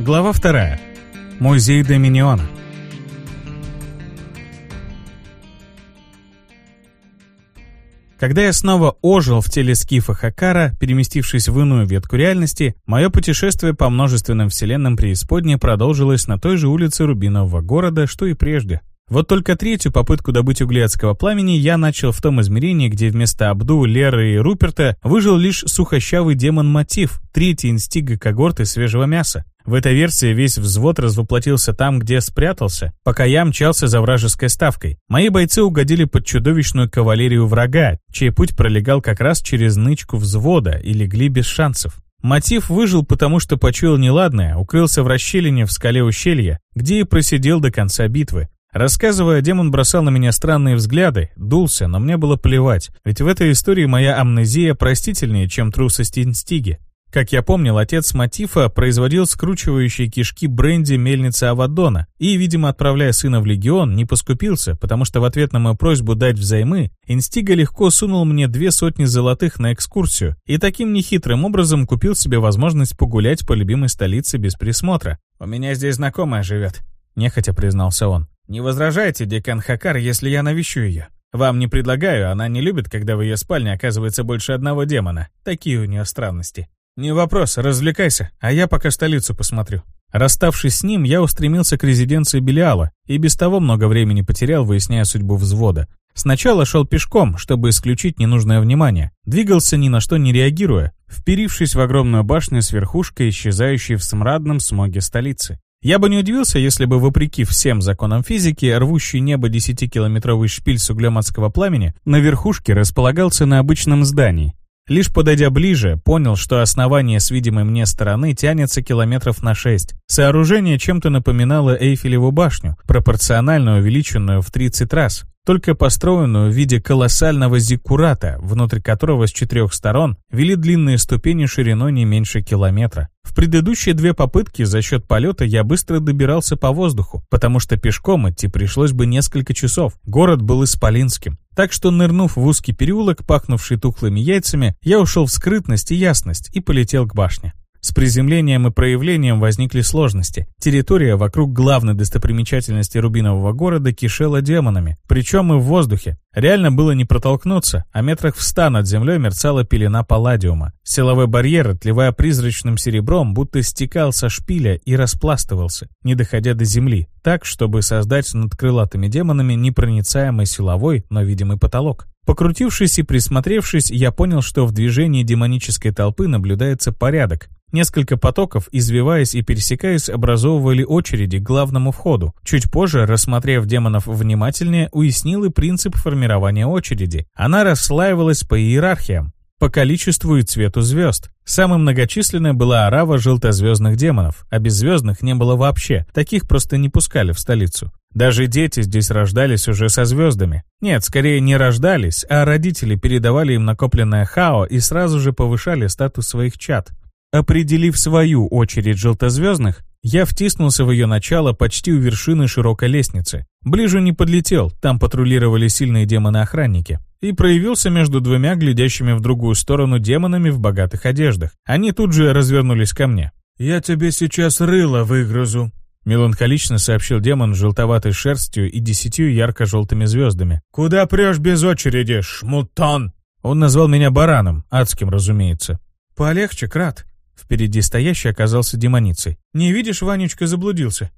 Глава 2. Музей Доминиона. Когда я снова ожил в теле скифа Хакара, переместившись в иную ветку реальности, мое путешествие по множественным вселенным преисподней продолжилось на той же улице Рубинового города, что и прежде. Вот только третью попытку добыть угли адского пламени я начал в том измерении, где вместо Абду, Леры и Руперта выжил лишь сухощавый демон Мотив, третий инстига когорты свежего мяса. В этой версии весь взвод развоплотился там, где спрятался, пока я мчался за вражеской ставкой. Мои бойцы угодили под чудовищную кавалерию врага, чей путь пролегал как раз через нычку взвода и легли без шансов. Мотив выжил, потому что почуял неладное, укрылся в расщелине в скале ущелья, где и просидел до конца битвы. Рассказывая, демон бросал на меня странные взгляды, дулся, но мне было плевать, ведь в этой истории моя амнезия простительнее, чем трусость инстиги. Как я помнил, отец Матифа производил скручивающие кишки бренди мельницы Авадона и, видимо, отправляя сына в легион, не поскупился, потому что в ответ на мою просьбу дать взаймы, Инстига легко сунул мне две сотни золотых на экскурсию и таким нехитрым образом купил себе возможность погулять по любимой столице без присмотра. «У меня здесь знакомая живет», — нехотя признался он. «Не возражайте, декан Хакар, если я навещу ее. Вам не предлагаю, она не любит, когда в ее спальне оказывается больше одного демона. Такие у нее странности». «Не вопрос, развлекайся, а я пока столицу посмотрю». Расставшись с ним, я устремился к резиденции Белиала и без того много времени потерял, выясняя судьбу взвода. Сначала шел пешком, чтобы исключить ненужное внимание. Двигался ни на что не реагируя, вперившись в огромную башню с верхушкой, исчезающей в смрадном смоге столицы. Я бы не удивился, если бы, вопреки всем законам физики, рвущий небо 10-километровый шпиль с углем адского пламени на верхушке располагался на обычном здании. Лишь подойдя ближе, понял, что основание с видимой мне стороны тянется километров на 6. Сооружение чем-то напоминало Эйфелеву башню, пропорционально увеличенную в 30 раз только построенную в виде колоссального зиккурата, внутрь которого с четырех сторон вели длинные ступени шириной не меньше километра. В предыдущие две попытки за счет полета я быстро добирался по воздуху, потому что пешком идти пришлось бы несколько часов. Город был исполинским. Так что, нырнув в узкий переулок, пахнувший тухлыми яйцами, я ушел в скрытность и ясность и полетел к башне. С приземлением и проявлением возникли сложности. Территория вокруг главной достопримечательности Рубинового города кишела демонами, причем и в воздухе. Реально было не протолкнуться, а метрах в ста над землей мерцала пелена палладиума. Силовой барьер, отливая призрачным серебром, будто стекал со шпиля и распластывался, не доходя до земли, так, чтобы создать над крылатыми демонами непроницаемый силовой, но видимый потолок. Покрутившись и присмотревшись, я понял, что в движении демонической толпы наблюдается порядок. Несколько потоков, извиваясь и пересекаясь, образовывали очереди к главному входу. Чуть позже, рассмотрев демонов внимательнее, уяснил и принцип формирования очереди. Она расслаивалась по иерархиям, по количеству и цвету звезд. Самой многочисленной была арава желтозвездных демонов, а беззвездных не было вообще, таких просто не пускали в столицу. Даже дети здесь рождались уже со звездами. Нет, скорее не рождались, а родители передавали им накопленное хао и сразу же повышали статус своих чад. Определив свою очередь желтозвездных, я втиснулся в ее начало почти у вершины широкой лестницы. Ближе не подлетел, там патрулировали сильные демоны-охранники. И проявился между двумя глядящими в другую сторону демонами в богатых одеждах. Они тут же развернулись ко мне. «Я тебе сейчас рыло выгрызу», — меланхолично сообщил демон с желтоватой шерстью и десятью ярко-желтыми звездами. «Куда прешь без очереди, шмутон?» Он назвал меня бараном, адским, разумеется. «Полегче, Крат», Впереди стоящий оказался демоницей. «Не видишь, Ванечка заблудился?»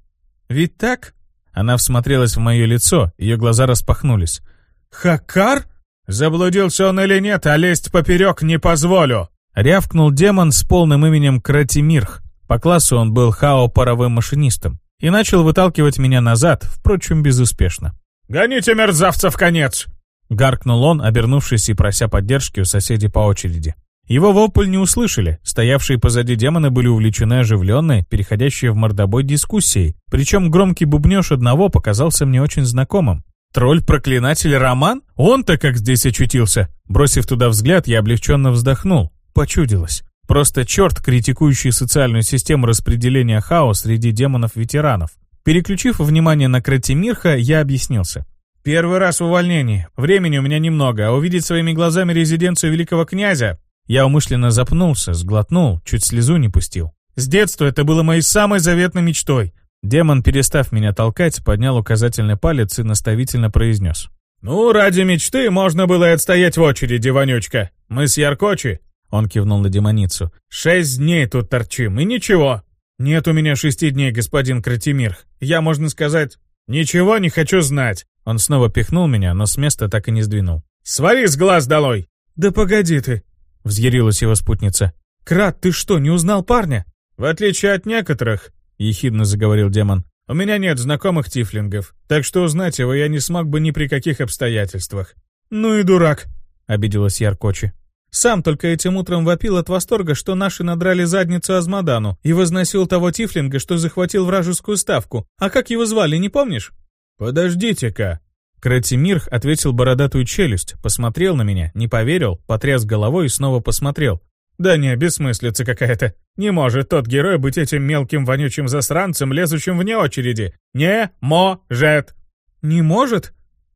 «Ведь так?» Она всмотрелась в мое лицо, ее глаза распахнулись. «Хакар?» «Заблудился он или нет, а лезть поперек не позволю!» Рявкнул демон с полным именем Кратимирх. По классу он был хао-паровым машинистом. И начал выталкивать меня назад, впрочем, безуспешно. «Гоните мерзавца в конец!» Гаркнул он, обернувшись и прося поддержки у соседей по очереди. Его вопль не услышали, стоявшие позади демоны были увлечены оживленной, переходящей в мордобой дискуссией, причем громкий бубнеж одного показался мне очень знакомым. Тролль-проклинатель Роман? Он-то как здесь очутился? Бросив туда взгляд, я облегченно вздохнул. Почудилось. Просто черт, критикующий социальную систему распределения хаос среди демонов-ветеранов. Переключив внимание на Кратимирха, я объяснился. «Первый раз в увольнении. Времени у меня немного, а увидеть своими глазами резиденцию великого князя я умышленно запнулся, сглотнул, чуть слезу не пустил. С детства это было моей самой заветной мечтой. Демон, перестав меня толкать, поднял указательный палец и наставительно произнес. «Ну, ради мечты можно было и отстоять в очереди, Вонючка. Мы с Яркочи...» Он кивнул на демоницу. «Шесть дней тут торчим, и ничего. Нет у меня шести дней, господин Кратимирх. Я, можно сказать, ничего не хочу знать». Он снова пихнул меня, но с места так и не сдвинул. «Свали с глаз долой!» «Да погоди ты!» — взъярилась его спутница. «Крат, ты что, не узнал парня?» «В отличие от некоторых, — ехидно заговорил демон. «У меня нет знакомых тифлингов, так что узнать его я не смог бы ни при каких обстоятельствах». «Ну и дурак», — обиделась Яркочи. «Сам только этим утром вопил от восторга, что наши надрали задницу Азмадану и возносил того тифлинга, что захватил вражескую ставку. А как его звали, не помнишь?» «Подождите-ка». Кратимирх ответил бородатую челюсть, посмотрел на меня, не поверил, потряс головой и снова посмотрел. Да не, бессмыслица какая-то. Не может тот герой быть этим мелким вонючим засранцем, лезущим вне очереди. Не может. Не может?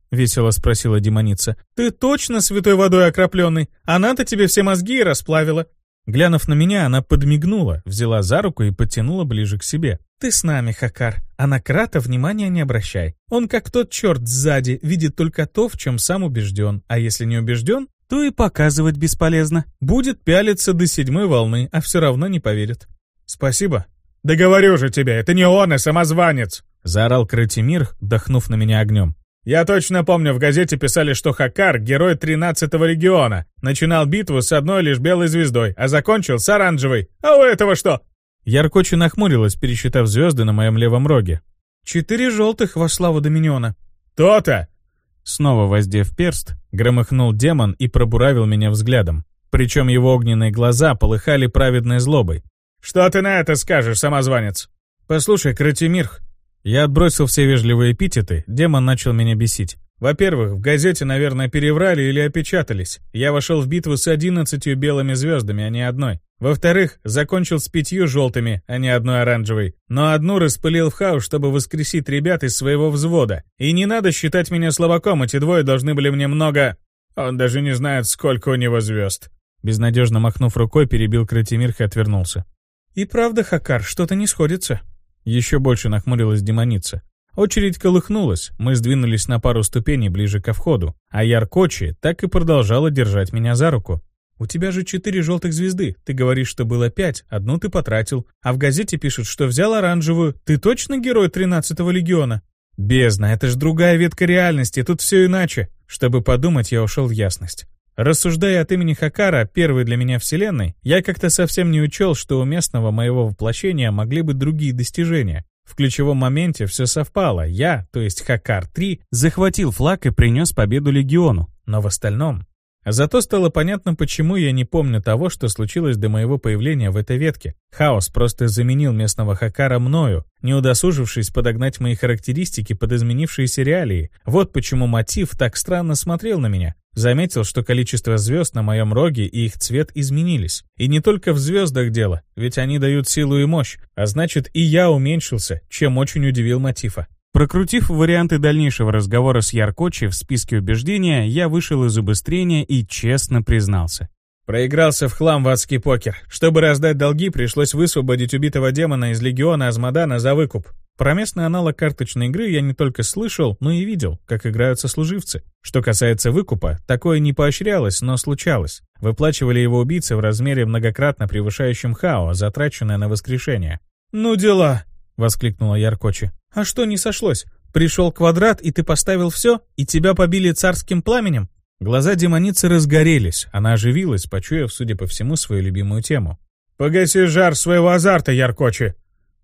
Весело спросила демоница. Ты точно святой водой окропленный? Она-то тебе все мозги расплавила. Глянув на меня, она подмигнула, взяла за руку и подтянула ближе к себе. «Ты с нами, Хакар, а на Крата внимания не обращай. Он как тот черт сзади, видит только то, в чем сам убежден, а если не убежден, то и показывать бесполезно. Будет пялиться до седьмой волны, а все равно не поверит. Спасибо. Да говорю же тебе, это не он, а самозванец! Заорал Кратимир, дохнув на меня огнем. Я точно помню, в газете писали, что Хакар — герой 13-го региона. Начинал битву с одной лишь белой звездой, а закончил с оранжевой. А у этого что? Яркочи нахмурилась, пересчитав звезды на моем левом роге. «Четыре желтых во славу Доминиона». «То-то! Снова воздев перст, громыхнул демон и пробуравил меня взглядом. Причем его огненные глаза полыхали праведной злобой. «Что ты на это скажешь, самозванец?» «Послушай, Кратимирх». Я отбросил все вежливые эпитеты, демон начал меня бесить. Во-первых, в газете, наверное, переврали или опечатались. Я вошел в битву с одиннадцатью белыми звездами, а не одной. Во-вторых, закончил с пятью желтыми, а не одной оранжевой. Но одну распылил в хаос, чтобы воскресить ребят из своего взвода. И не надо считать меня слабаком, эти двое должны были мне много... Он даже не знает, сколько у него звезд. Безнадежно махнув рукой, перебил Кратимирх и отвернулся. «И правда, Хакар, что-то не сходится». Еще больше нахмурилась демоница. Очередь колыхнулась, мы сдвинулись на пару ступеней ближе ко входу, а Яркочи так и продолжала держать меня за руку. «У тебя же четыре желтых звезды. Ты говоришь, что было пять, одну ты потратил. А в газете пишут, что взял оранжевую. Ты точно герой тринадцатого легиона?» «Бездна, это же другая ветка реальности, тут все иначе». Чтобы подумать, я ушел в ясность. Рассуждая от имени Хакара, первой для меня вселенной, я как-то совсем не учел, что у местного моего воплощения могли быть другие достижения. В ключевом моменте все совпало. Я, то есть Хакар-3, захватил флаг и принес победу Легиону. Но в остальном... Зато стало понятно, почему я не помню того, что случилось до моего появления в этой ветке. Хаос просто заменил местного Хакара мною, не удосужившись подогнать мои характеристики под изменившиеся реалии. Вот почему мотив так странно смотрел на меня. Заметил, что количество звезд на моем роге и их цвет изменились. И не только в звездах дело, ведь они дают силу и мощь, а значит и я уменьшился, чем очень удивил Мотифа. Прокрутив варианты дальнейшего разговора с Яркочи в списке убеждения, я вышел из убыстрения и честно признался. Проигрался в хлам в адский покер. Чтобы раздать долги, пришлось высвободить убитого демона из легиона Азмадана за выкуп. Про местный аналог карточной игры я не только слышал, но и видел, как играют сослуживцы. Что касается выкупа, такое не поощрялось, но случалось. Выплачивали его убийцы в размере многократно превышающем хао, затраченное на воскрешение. «Ну дела!» — воскликнула Яркочи. «А что не сошлось? Пришел квадрат, и ты поставил все, и тебя побили царским пламенем?» Глаза демоницы разгорелись, она оживилась, почуяв, судя по всему, свою любимую тему. «Погаси жар своего азарта, Яркочи!»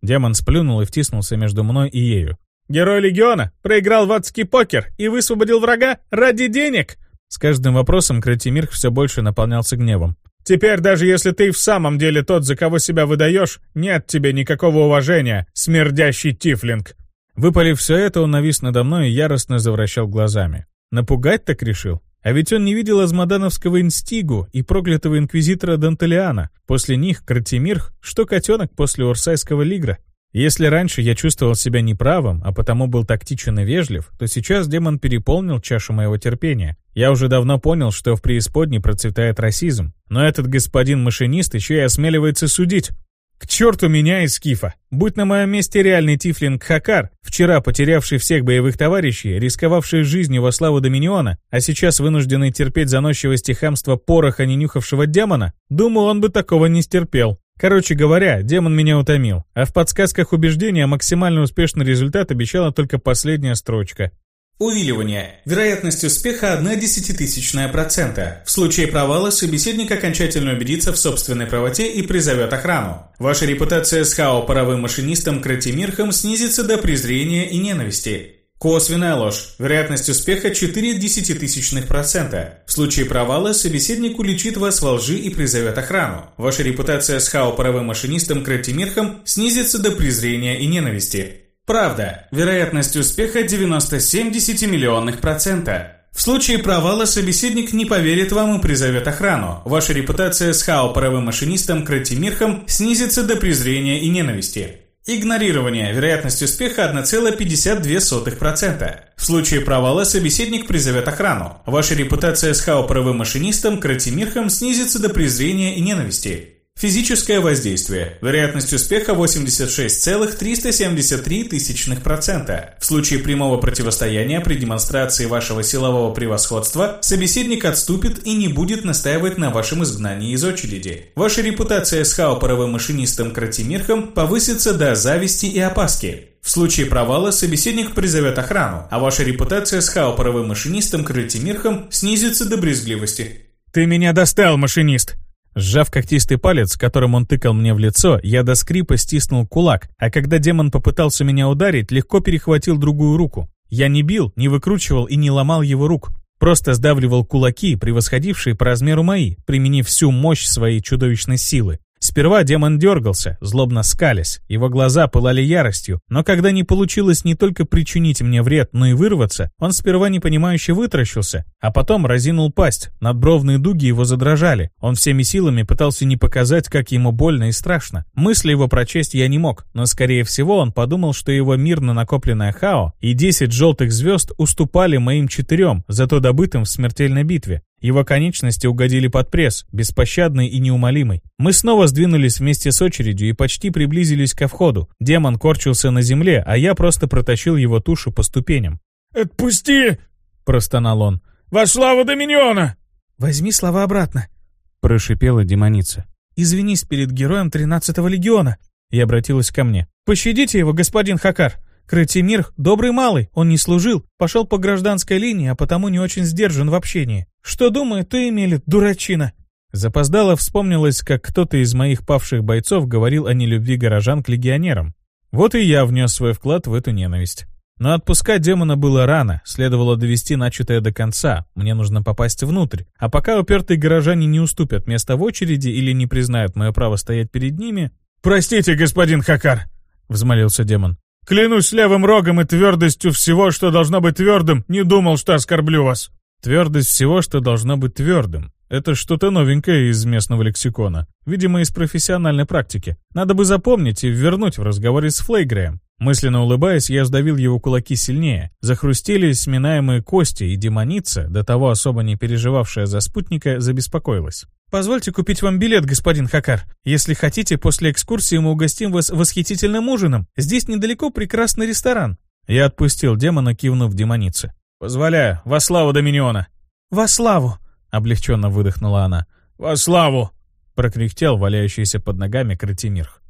Демон сплюнул и втиснулся между мной и ею. «Герой Легиона проиграл в адский покер и высвободил врага ради денег!» С каждым вопросом Кратимир все больше наполнялся гневом. «Теперь даже если ты в самом деле тот, за кого себя выдаешь, нет тебе никакого уважения, смердящий тифлинг!» Выпалив все это, он навис надо мной и яростно завращал глазами. Напугать так решил? А ведь он не видел азмодановского инстигу и проклятого инквизитора Дантелиана. После них Кратимирх, что котенок после Урсайского лигра. Если раньше я чувствовал себя неправым, а потому был тактичен и вежлив, то сейчас демон переполнил чашу моего терпения. Я уже давно понял, что в преисподней процветает расизм. Но этот господин машинист еще и осмеливается судить. К черту меня и Скифа. Будь на моем месте реальный тифлинг Хакар, вчера потерявший всех боевых товарищей, рисковавший жизнью во славу Доминиона, а сейчас вынужденный терпеть заносчивость и хамство пороха ненюхавшего демона, думаю, он бы такого не стерпел. Короче говоря, демон меня утомил, а в подсказках убеждения максимально успешный результат обещала только последняя строчка. Увиливание. Вероятность успеха 1 десятитысячная процента. В случае провала собеседник окончательно убедится в собственной правоте и призовет охрану. Ваша репутация с Хао паровым машинистом Кратимирхом снизится до презрения и ненависти. Косвенная ложь. Вероятность успеха 4 десятитысячных процента. В случае провала собеседник уличит вас во лжи и призовет охрану. Ваша репутация с Хао паровым машинистом Кратимирхом снизится до презрения и ненависти. Правда. Вероятность успеха 97 десятимиллионных процента. В случае провала собеседник не поверит вам и призовет охрану. Ваша репутация с хао паровым машинистом Кратимирхом снизится до презрения и ненависти. Игнорирование. Вероятность успеха 1,52%. В случае провала собеседник призовет охрану. Ваша репутация с хао паровым машинистом Кратимирхом снизится до презрения и ненависти. Физическое воздействие. Вероятность успеха 86,373%. В случае прямого противостояния при демонстрации вашего силового превосходства собеседник отступит и не будет настаивать на вашем изгнании из очереди. Ваша репутация с хаопоровым машинистом Кратимирхом повысится до зависти и опаски. В случае провала собеседник призовет охрану, а ваша репутация с хаопоровым машинистом Кратимирхом снизится до брезгливости. «Ты меня достал, машинист!» Сжав когтистый палец, которым он тыкал мне в лицо, я до скрипа стиснул кулак, а когда демон попытался меня ударить, легко перехватил другую руку. Я не бил, не выкручивал и не ломал его рук. Просто сдавливал кулаки, превосходившие по размеру мои, применив всю мощь своей чудовищной силы. Сперва демон дергался, злобно скалясь, его глаза пылали яростью, но когда не получилось не только причинить мне вред, но и вырваться, он сперва непонимающе вытращился, а потом разинул пасть, надбровные дуги его задрожали, он всеми силами пытался не показать, как ему больно и страшно. Мысли его прочесть я не мог, но скорее всего он подумал, что его мирно накопленное хао и 10 желтых звезд уступали моим четырем, зато добытым в смертельной битве. Его конечности угодили под пресс, беспощадный и неумолимый. Мы снова сдвинулись вместе с очередью и почти приблизились ко входу. Демон корчился на земле, а я просто протащил его тушу по ступеням. «Отпусти!» — простонал он. «Во славу Доминиона!» «Возьми слова обратно!» — прошипела демоница. «Извинись перед героем тринадцатого легиона!» И обратилась ко мне. «Пощадите его, господин Хакар! Кратимир — добрый малый, он не служил, пошел по гражданской линии, а потому не очень сдержан в общении. Что думает, то имели, дурачина!» Запоздало вспомнилось, как кто-то из моих павших бойцов говорил о нелюбви горожан к легионерам. Вот и я внес свой вклад в эту ненависть. Но отпускать демона было рано, следовало довести начатое до конца, мне нужно попасть внутрь. А пока упертые горожане не уступят место в очереди или не признают мое право стоять перед ними... «Простите, господин Хакар!» — взмолился демон. Клянусь левым рогом и твердостью всего, что должно быть твердым, не думал, что оскорблю вас. Твердость всего, что должно быть твердым. Это что-то новенькое из местного лексикона. Видимо, из профессиональной практики. Надо бы запомнить и вернуть в разговоре с Флейгреем. Мысленно улыбаясь, я сдавил его кулаки сильнее. Захрустели сминаемые кости, и демоница, до того особо не переживавшая за спутника, забеспокоилась. «Позвольте купить вам билет, господин Хакар. Если хотите, после экскурсии мы угостим вас восхитительным ужином. Здесь недалеко прекрасный ресторан». Я отпустил демона, кивнув демонице. «Позволяю. Во славу Доминиона!» «Во славу!» — облегченно выдохнула она. «Во славу!» — прокряхтел валяющийся под ногами Кратимирх.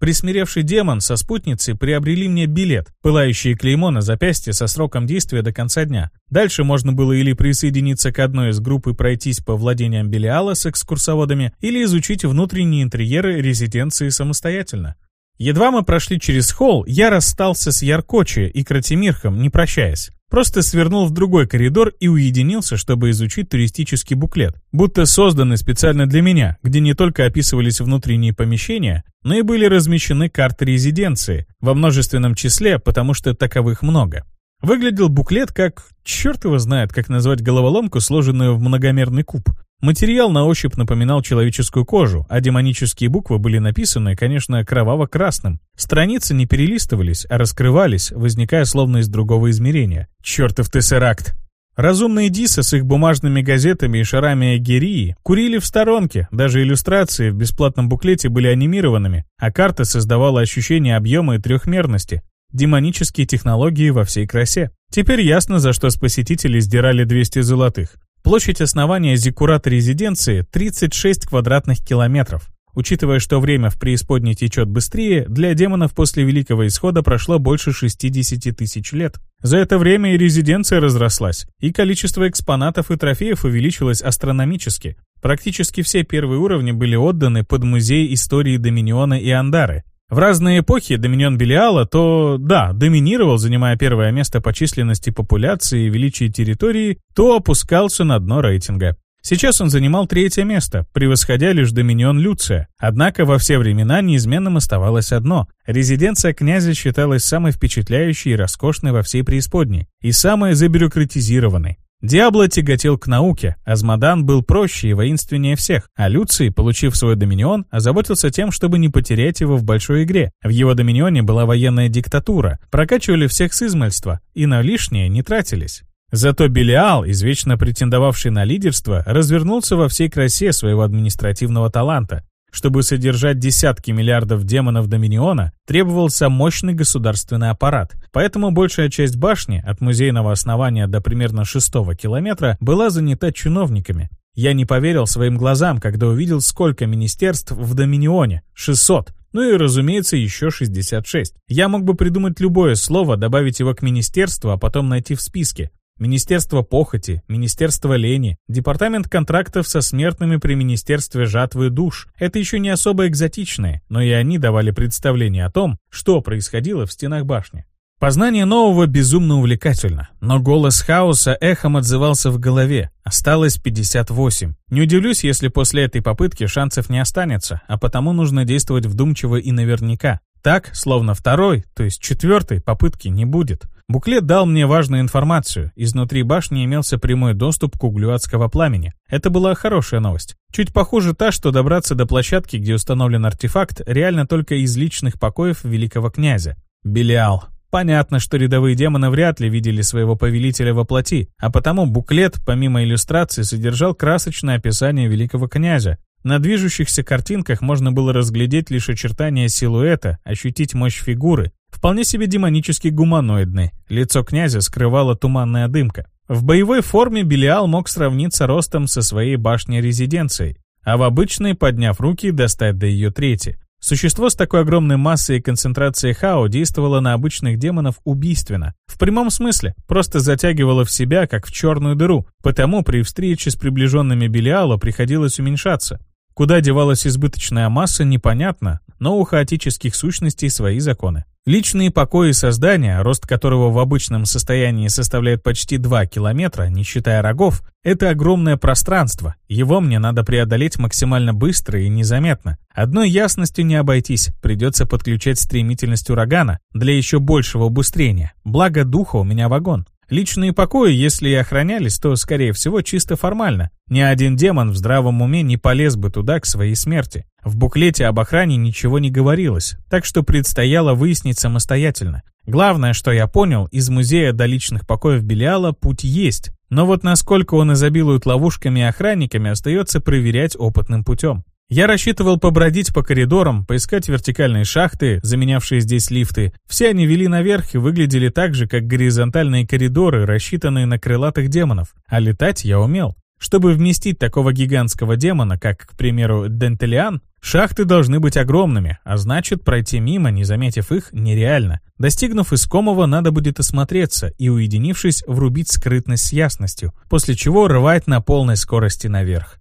Присмиревший демон со спутницей приобрели мне билет, пылающие клеймо на запястье со сроком действия до конца дня. Дальше можно было или присоединиться к одной из групп и пройтись по владениям Белиала с экскурсоводами, или изучить внутренние интерьеры резиденции самостоятельно. Едва мы прошли через холл, я расстался с Яркочи и Кратимирхом, не прощаясь. Просто свернул в другой коридор и уединился, чтобы изучить туристический буклет, будто созданный специально для меня, где не только описывались внутренние помещения, но и были размещены карты резиденции, во множественном числе, потому что таковых много. Выглядел буклет как... Черт его знает, как назвать головоломку, сложенную в многомерный куб. Материал на ощупь напоминал человеческую кожу, а демонические буквы были написаны, конечно, кроваво-красным. Страницы не перелистывались, а раскрывались, возникая словно из другого измерения. Чертов тессеракт! Разумные Диса с их бумажными газетами и шарами Агерии курили в сторонке, даже иллюстрации в бесплатном буклете были анимированными, а карта создавала ощущение объема и трехмерности. Демонические технологии во всей красе. Теперь ясно, за что с посетителей сдирали 200 золотых. Площадь основания зиккурата резиденции 36 квадратных километров. Учитывая, что время в преисподней течет быстрее, для демонов после Великого Исхода прошло больше 60 тысяч лет. За это время и резиденция разрослась, и количество экспонатов и трофеев увеличилось астрономически. Практически все первые уровни были отданы под музей истории Доминиона и Андары. В разные эпохи Доминион Белиала то, да, доминировал, занимая первое место по численности популяции и величии территории, то опускался на дно рейтинга. Сейчас он занимал третье место, превосходя лишь доминион Люция. Однако во все времена неизменным оставалось одно. Резиденция князя считалась самой впечатляющей и роскошной во всей преисподней, и самой забюрократизированной. Диабло тяготел к науке, Азмодан был проще и воинственнее всех, а Люций, получив свой доминион, озаботился тем, чтобы не потерять его в большой игре. В его доминионе была военная диктатура, прокачивали всех с измальства, и на лишнее не тратились. Зато Белиал, извечно претендовавший на лидерство, развернулся во всей красе своего административного таланта. Чтобы содержать десятки миллиардов демонов Доминиона, требовался мощный государственный аппарат. Поэтому большая часть башни, от музейного основания до примерно шестого километра, была занята чиновниками. Я не поверил своим глазам, когда увидел, сколько министерств в Доминионе. 600. Ну и, разумеется, еще 66. Я мог бы придумать любое слово, добавить его к министерству, а потом найти в списке. Министерство похоти, Министерство лени, Департамент контрактов со смертными при Министерстве жатвы душ. Это еще не особо экзотичные, но и они давали представление о том, что происходило в стенах башни. Познание нового безумно увлекательно, но голос хаоса эхом отзывался в голове. Осталось 58. Не удивлюсь, если после этой попытки шансов не останется, а потому нужно действовать вдумчиво и наверняка. Так, словно второй, то есть четвертой попытки не будет. Буклет дал мне важную информацию. Изнутри башни имелся прямой доступ к углю адского пламени. Это была хорошая новость. Чуть похуже та, что добраться до площадки, где установлен артефакт, реально только из личных покоев великого князя. Белиал. Понятно, что рядовые демоны вряд ли видели своего повелителя во плоти, а потому буклет, помимо иллюстрации, содержал красочное описание великого князя, на движущихся картинках можно было разглядеть лишь очертания силуэта, ощутить мощь фигуры. Вполне себе демонически гуманоидный. Лицо князя скрывала туманная дымка. В боевой форме Белиал мог сравниться ростом со своей башней-резиденцией, а в обычной, подняв руки, достать до ее трети. Существо с такой огромной массой и концентрацией хао действовало на обычных демонов убийственно. В прямом смысле, просто затягивало в себя, как в черную дыру, потому при встрече с приближенными Белиала приходилось уменьшаться. Куда девалась избыточная масса, непонятно, но у хаотических сущностей свои законы. Личные покои создания, рост которого в обычном состоянии составляет почти 2 километра, не считая рогов, это огромное пространство. Его мне надо преодолеть максимально быстро и незаметно. Одной ясностью не обойтись, придется подключать стремительность урагана для еще большего убыстрения. Благо духа у меня вагон. Личные покои, если и охранялись, то, скорее всего, чисто формально. Ни один демон в здравом уме не полез бы туда к своей смерти. В буклете об охране ничего не говорилось, так что предстояло выяснить самостоятельно. Главное, что я понял, из музея до личных покоев Белиала путь есть, но вот насколько он изобилует ловушками и охранниками, остается проверять опытным путем. Я рассчитывал побродить по коридорам, поискать вертикальные шахты, заменявшие здесь лифты. Все они вели наверх и выглядели так же, как горизонтальные коридоры, рассчитанные на крылатых демонов. А летать я умел. Чтобы вместить такого гигантского демона, как, к примеру, Дентелиан, шахты должны быть огромными, а значит, пройти мимо, не заметив их, нереально. Достигнув искомого, надо будет осмотреться и, уединившись, врубить скрытность с ясностью, после чего рвать на полной скорости наверх.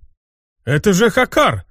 «Это же Хакар!»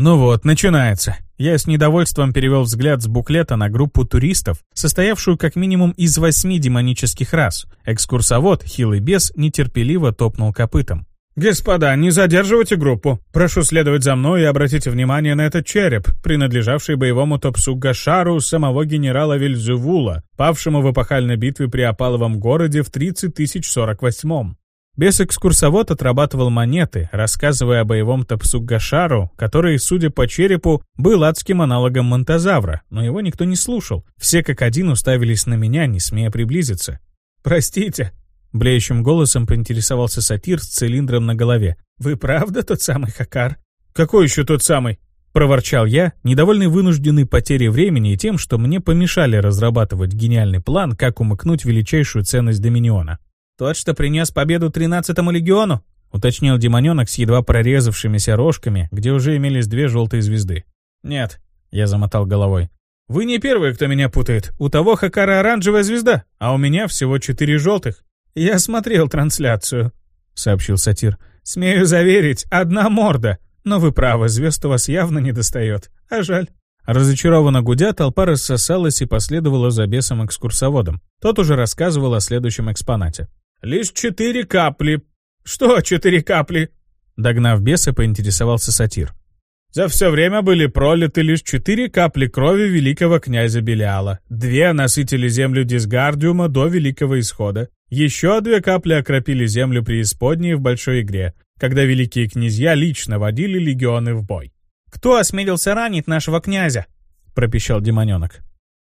Ну вот, начинается. Я с недовольством перевел взгляд с буклета на группу туристов, состоявшую как минимум из восьми демонических рас. Экскурсовод, хилый бес, нетерпеливо топнул копытом. «Господа, не задерживайте группу. Прошу следовать за мной и обратите внимание на этот череп, принадлежавший боевому топсу Гашару самого генерала Вельзевула, павшему в эпохальной битве при Опаловом городе в 30048-м. Бес-экскурсовод отрабатывал монеты, рассказывая о боевом Тапсугашару, который, судя по черепу, был адским аналогом Монтазавра, но его никто не слушал. Все как один уставились на меня, не смея приблизиться. «Простите», Блеющим голосом поинтересовался сатир с цилиндром на голове. «Вы правда тот самый Хакар?» «Какой еще тот самый?» Проворчал я, недовольный вынужденной потерей времени и тем, что мне помешали разрабатывать гениальный план, как умыкнуть величайшую ценность Доминиона. «Тот, что принес победу тринадцатому легиону?» — уточнил демоненок с едва прорезавшимися рожками, где уже имелись две желтые звезды. «Нет», — я замотал головой. «Вы не первые, кто меня путает. У того Хакара оранжевая звезда, а у меня всего четыре желтых». «Я смотрел трансляцию», — сообщил сатир. «Смею заверить, одна морда. Но вы правы, звезд у вас явно не достает. А жаль». Разочарованно гудя, толпа рассосалась и последовала за бесом-экскурсоводом. Тот уже рассказывал о следующем экспонате. «Лишь четыре капли». «Что четыре капли?» Догнав беса, поинтересовался сатир. За все время были пролиты лишь четыре капли крови великого князя Белиала. Две насытили землю Дисгардиума до Великого Исхода. Еще две капли окропили землю преисподней в большой игре, когда великие князья лично водили легионы в бой. «Кто осмелился ранить нашего князя?» — пропищал демоненок.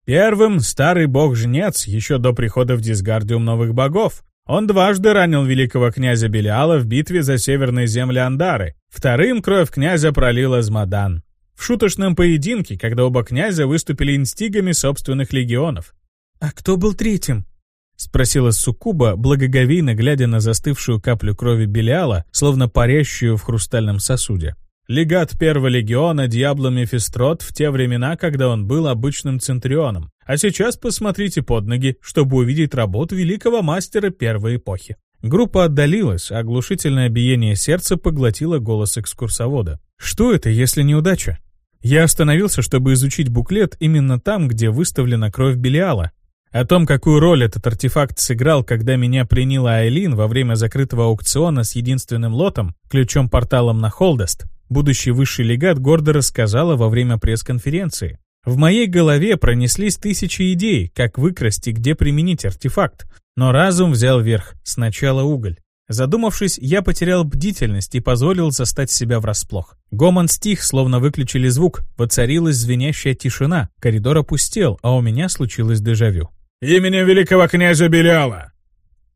Первым старый бог-жнец еще до прихода в Дисгардиум новых богов. Он дважды ранил великого князя Белиала в битве за северные земли Андары. Вторым кровь князя пролил Азмадан. В шуточном поединке, когда оба князя выступили инстигами собственных легионов. «А кто был третьим?» — спросила Суккуба, благоговейно глядя на застывшую каплю крови Белиала, словно парящую в хрустальном сосуде. Легат первого легиона Диабло Мефистрот в те времена, когда он был обычным центрионом. А сейчас посмотрите под ноги, чтобы увидеть работу великого мастера первой эпохи. Группа отдалилась, а оглушительное биение сердца поглотило голос экскурсовода. Что это, если неудача? Я остановился, чтобы изучить буклет именно там, где выставлена кровь Белиала. О том, какую роль этот артефакт сыграл, когда меня пленила Айлин во время закрытого аукциона с единственным лотом, ключом-порталом на Холдест, будущий высший легат гордо рассказала во время пресс-конференции. В моей голове пронеслись тысячи идей, как выкрасть и где применить артефакт, но разум взял верх, сначала уголь. Задумавшись, я потерял бдительность и позволил застать себя врасплох. Гомон стих, словно выключили звук, воцарилась звенящая тишина, коридор опустел, а у меня случилось дежавю. «Именем великого князя Белиала!»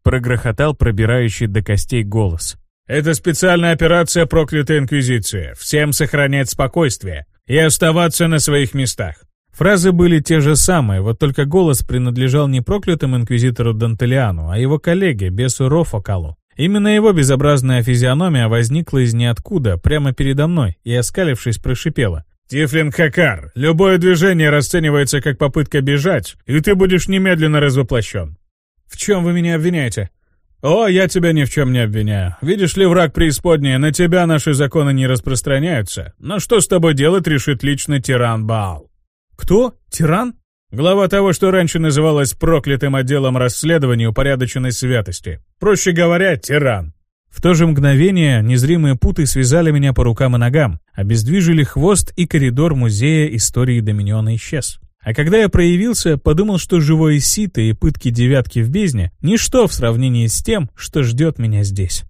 Прогрохотал пробирающий до костей голос. Это специальная операция «Проклятая Инквизиция». Всем сохранять спокойствие и оставаться на своих местах. Фразы были те же самые, вот только голос принадлежал не проклятому инквизитору Дантелиану, а его коллеге, бесу Рофокалу. Именно его безобразная физиономия возникла из ниоткуда, прямо передо мной, и, оскалившись, прошипела. «Тифлин Хакар, любое движение расценивается как попытка бежать, и ты будешь немедленно развоплощен». «В чем вы меня обвиняете?» «О, я тебя ни в чем не обвиняю. Видишь ли, враг преисподней, на тебя наши законы не распространяются. Но что с тобой делать, решит лично тиран Баал». «Кто? Тиран?» Глава того, что раньше называлось проклятым отделом расследования упорядоченной святости. Проще говоря, тиран. В то же мгновение незримые путы связали меня по рукам и ногам, обездвижили хвост, и коридор музея истории Доминиона исчез. А когда я проявился, подумал, что живое сито и пытки девятки в бездне – ничто в сравнении с тем, что ждет меня здесь.